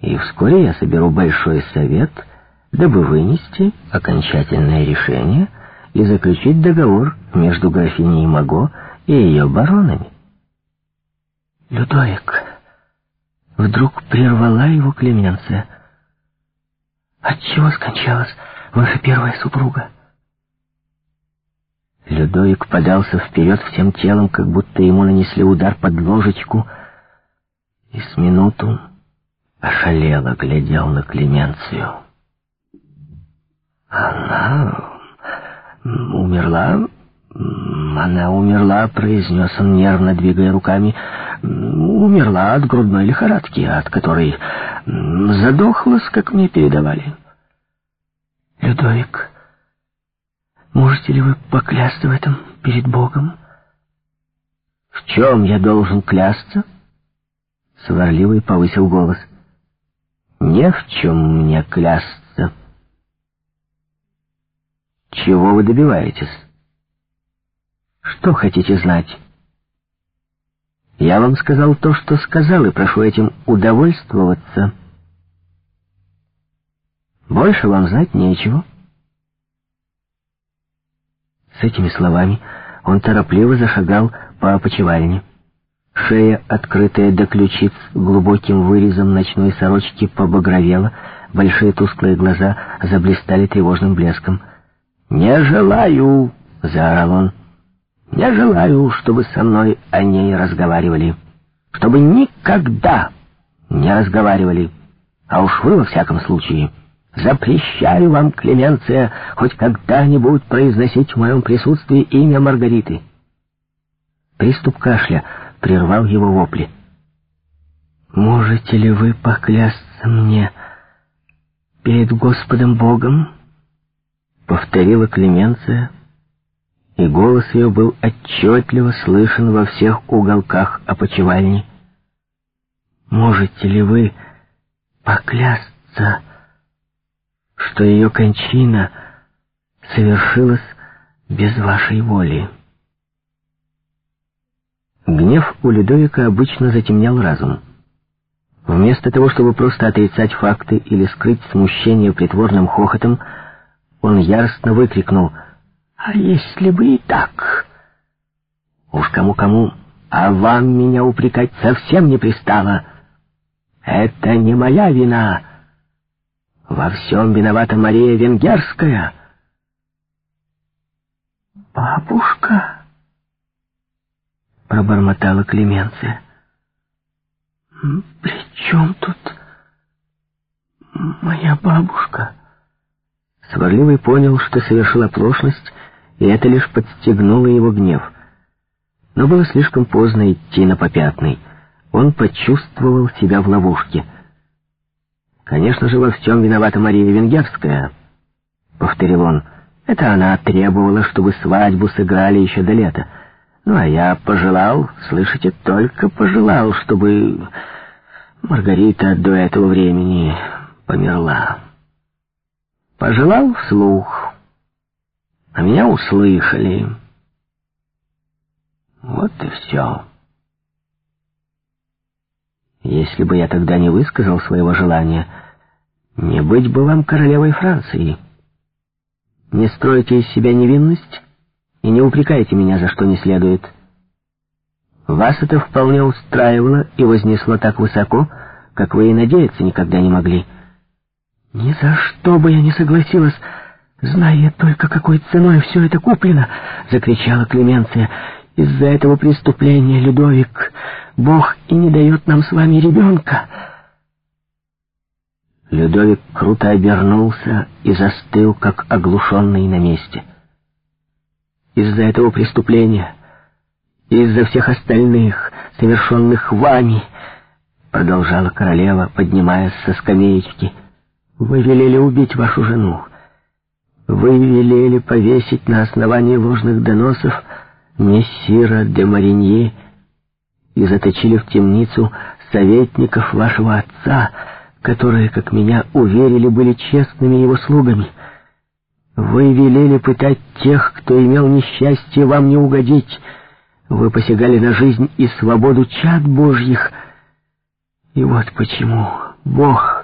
И вскоре я соберу большой совет, дабы вынести окончательное решение и заключить договор между графиней Маго и ее баронами. Людовик вдруг прервала его Клеменция. Отчего скончалась ваша первая супруга? Людовик подался вперед всем телом, как будто ему нанесли удар под ложечку, и с минуту ошалело глядел на Клеменцию. «Она умерла? Она умерла», — произнес он, нервно двигая руками. «Умерла от грудной лихорадки, от которой задохлась, как мне передавали». «Людовик, можете ли вы поклясться в этом перед Богом?» «В чем я должен клясться?» Сварливый повысил голос. «Не в чем мне клясться». «Чего вы добиваетесь?» «Что хотите знать?» «Я вам сказал то, что сказал, и прошу этим удовольствоваться». Больше вам знать нечего. С этими словами он торопливо зашагал по опочивальне. Шея, открытая до ключиц глубоким вырезом ночной сорочки, побагровела, большие тусклые глаза заблистали тревожным блеском. «Не желаю!» — заорал он. «Не желаю, чтобы со мной о ней разговаривали. Чтобы никогда не разговаривали. А уж вы, во всяком случае...» Запрещаю вам, Клеменция, хоть когда-нибудь произносить в моем присутствии имя Маргариты. Приступ кашля прервал его вопли. «Можете ли вы поклясться мне перед Господом Богом?» Повторила Клеменция, и голос ее был отчетливо слышен во всех уголках опочивальни. «Можете ли вы поклясться что ее кончина совершилась без вашей воли. Гнев у Людовика обычно затемнял разум. Вместо того, чтобы просто отрицать факты или скрыть смущение притворным хохотом, он яростно выкрикнул «А если бы и так?» «Уж кому-кому, а вам меня упрекать совсем не пристало. Это не моя вина». Во всем виновата Мария Венгерская. «Бабушка?» — пробормотала Клеменция. «При чем тут моя бабушка?» Сварливый понял, что совершил оплошность, и это лишь подстегнуло его гнев. Но было слишком поздно идти на попятный. Он почувствовал себя в ловушке — «Конечно же, во всем виновата Мария Венгерская», — повторил он. «Это она требовала, чтобы свадьбу сыграли еще до лета. Ну, а я пожелал, слышите, только пожелал, чтобы Маргарита до этого времени померла. Пожелал вслух, а меня услышали. Вот и все». Если бы я тогда не высказал своего желания, не быть бы вам королевой Франции. Не стройте из себя невинность и не упрекайте меня за что не следует. Вас это вполне устраивало и вознесло так высоко, как вы и надеяться никогда не могли. «Ни за что бы я не согласилась, зная только, какой ценой все это куплено!» — закричала Клеменция. «Из-за этого преступления, Людовик, Бог и не дает нам с вами ребенка». Людовик круто обернулся и застыл, как оглушенный на месте. «Из-за этого преступления, из-за всех остальных, совершенных вами, — продолжала королева, поднимаясь со скамеечки, — вы велели убить вашу жену. Вы велели повесить на основании ложных доносов Мессира де Мариньи и заточили в темницу советников вашего отца, которые, как меня уверили, были честными его слугами. Вы велели пытать тех, кто имел несчастье вам не угодить. Вы посягали на жизнь и свободу чад Божьих. И вот почему Бог